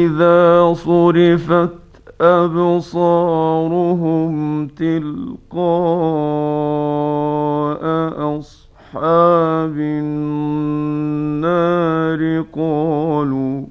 وإذا صرفت أبصارهم تلقاء أصحاب النار قالوا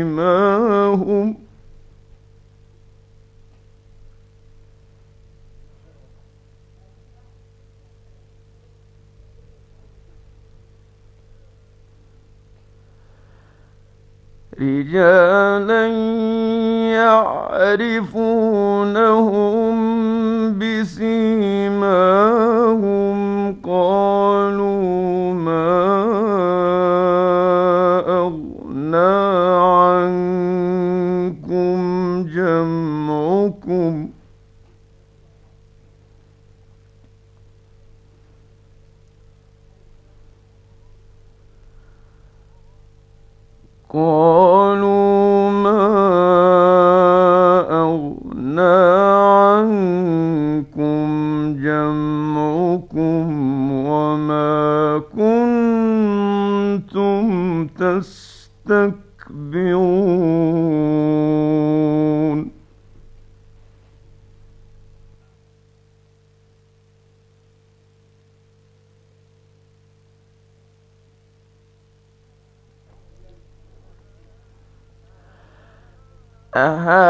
بسيماهم رجالا يعرفونهم بسيماهم. أغنى عنكم جمعكم وما كنتم تستكبرون أهؤلاء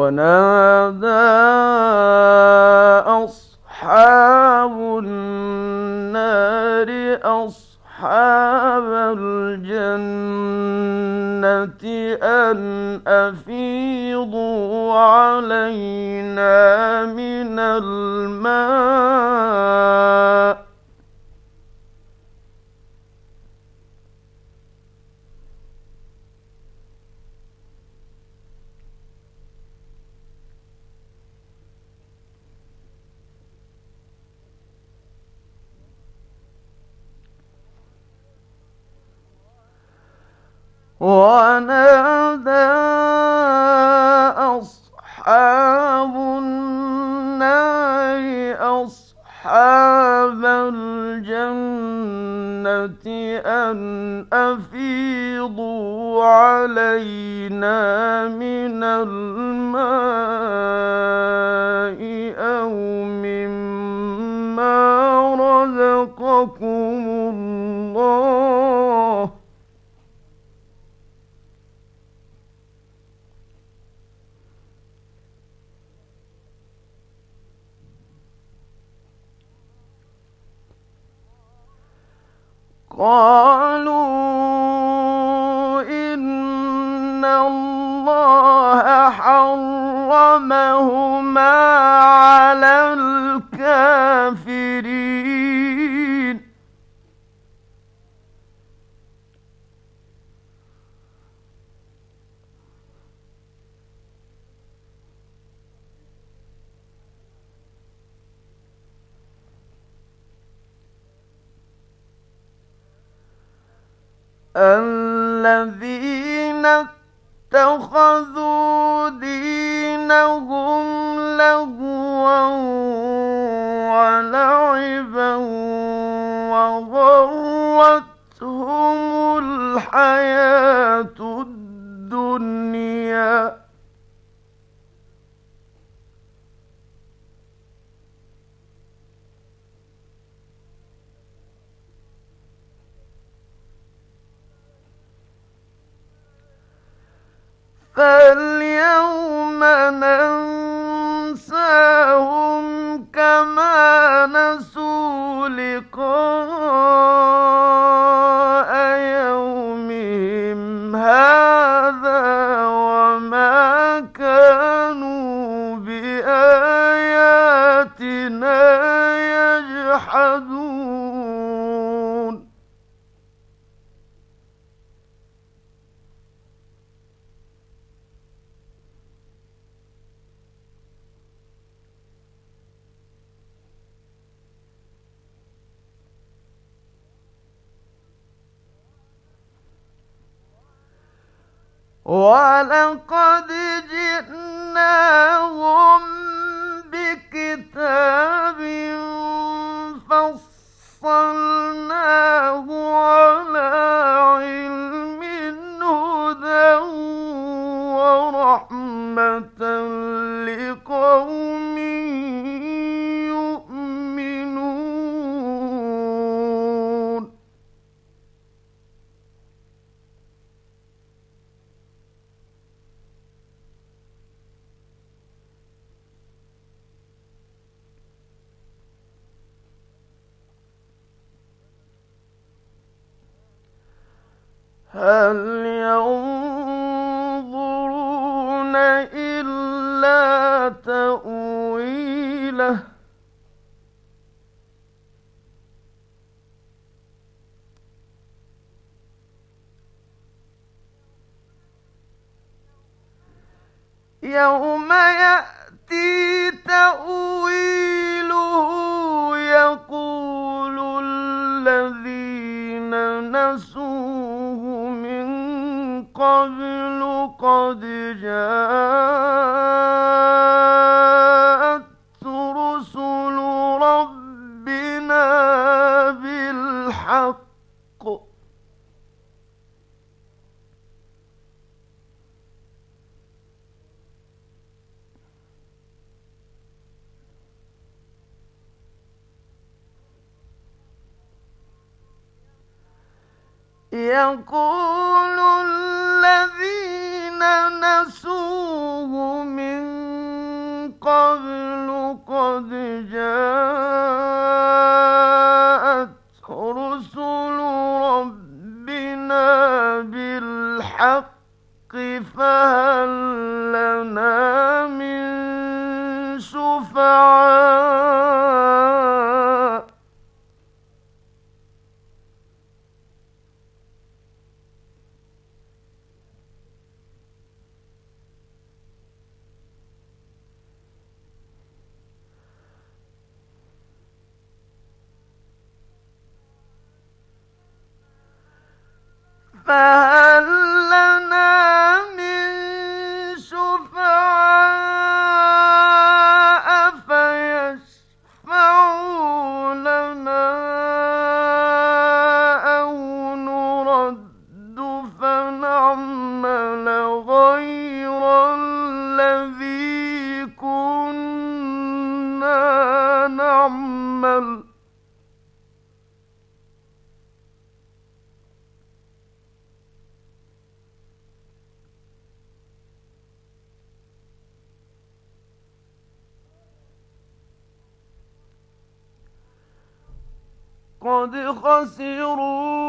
ونادى أصحاب النار أصحاب الجنة أن أفيضوا علينا من الماء ونادى أصحاب النار أصحاب الجنة أن أفيضوا علينا من الماء قالوا إن الله حرمهما على الذين اتخذوا دينهم لهوا ولعبا وغرتهم الحياة الدنيا. فاليوم ننساهم كما يوم يأتي تأويله يقول الذين نسوه من قبل قد جاءت يقول قد خسروا.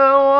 السَّوَاءِ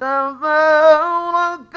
تبارك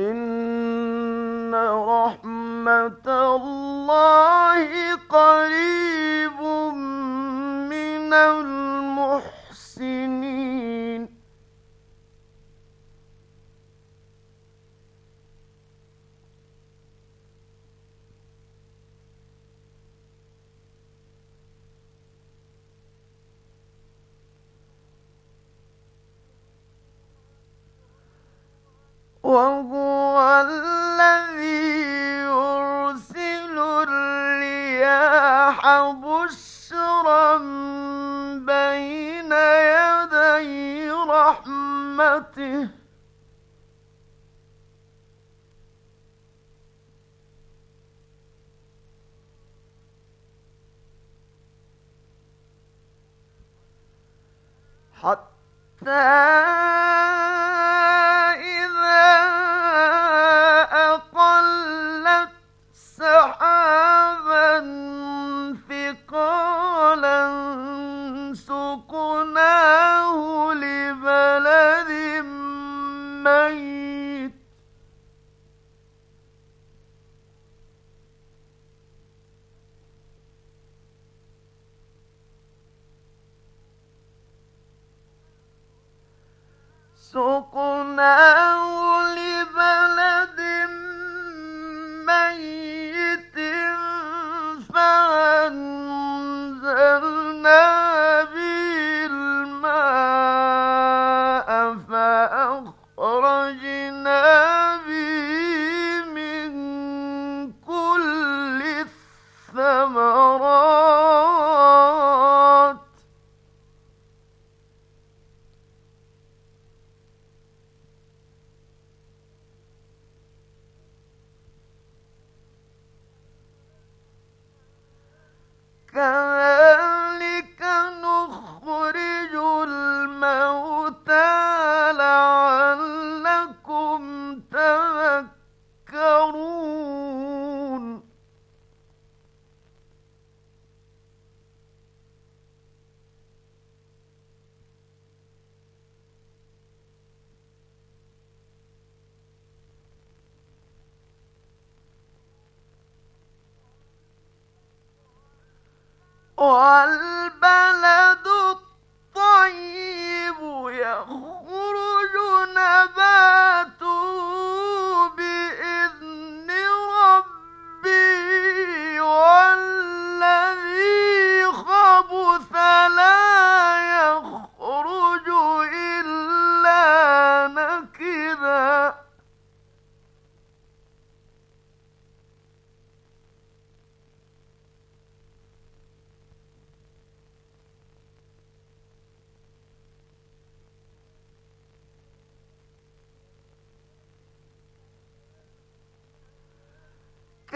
إن الله قريب من المحسنين وهو الذي يرسل الرياح بشرا بين يدي رحمته. حتى والبلد الطيب يخرج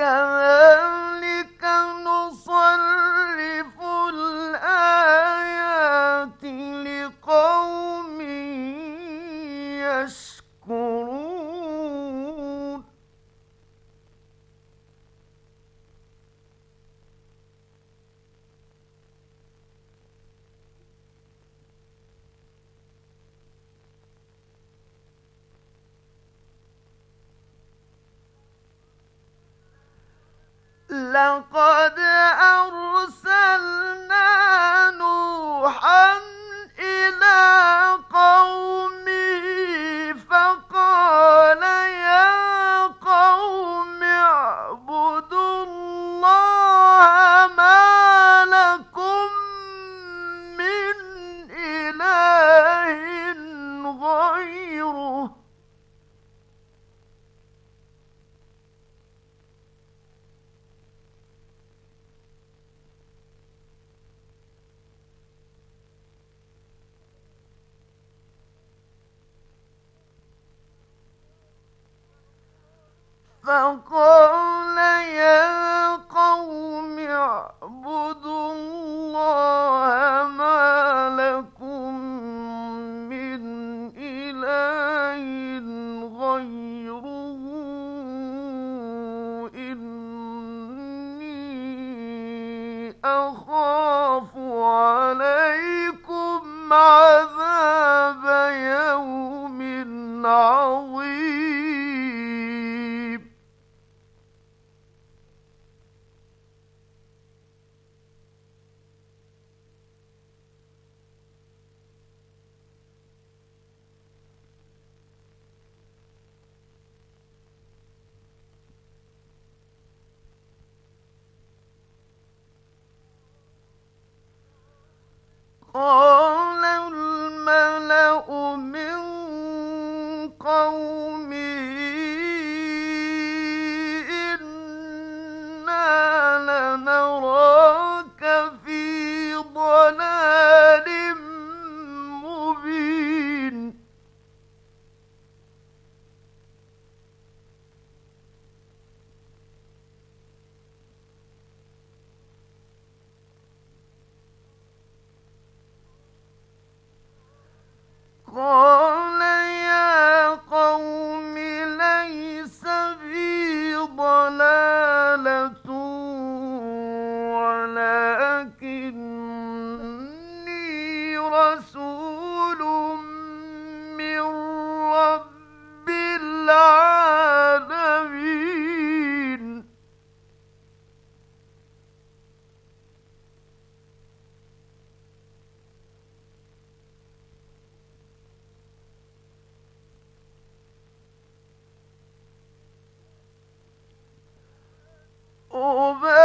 गा فقال يا قوم اعبدوا الله ما لكم من إله غيره. إني أخاف عليكم يوما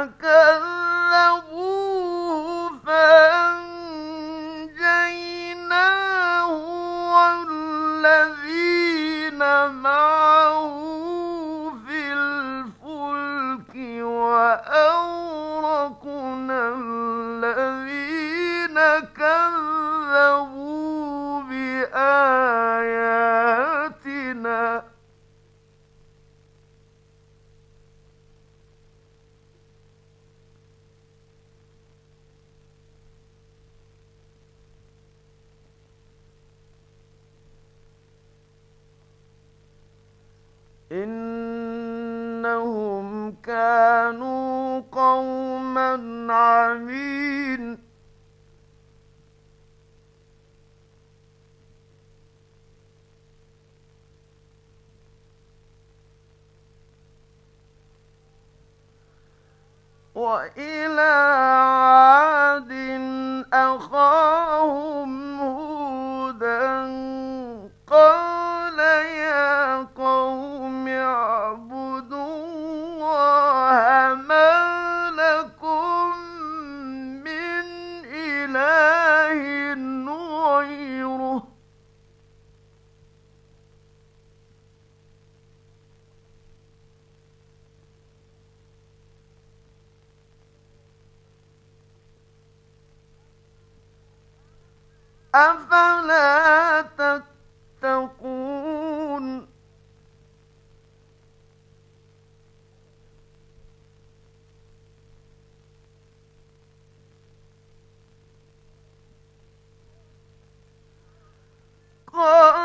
إنهم وإلى تتقون. قال